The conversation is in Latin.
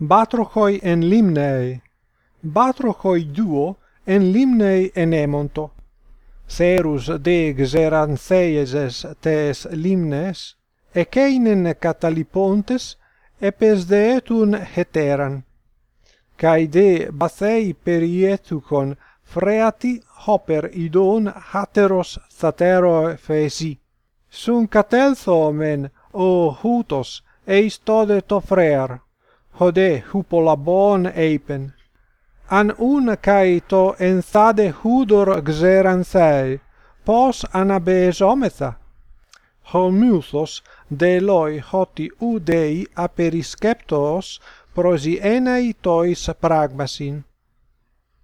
batrochoi en limnei, batrochoi duo en limnei enemonto. Serus de xeranthaieses tes limnes, eceinen catalipontes, epesdeetun heteran. Cae de bathei perietucon freati hoper idon hateros satero fesi. Sun catelthomen, o hutos, eis tode to frear hode hupolabon eipen. An un kaito enthade hudor xeransei, pos anabesometha. Homuthos deloi hoti udei aperisceptos prosienei tois pragmasin.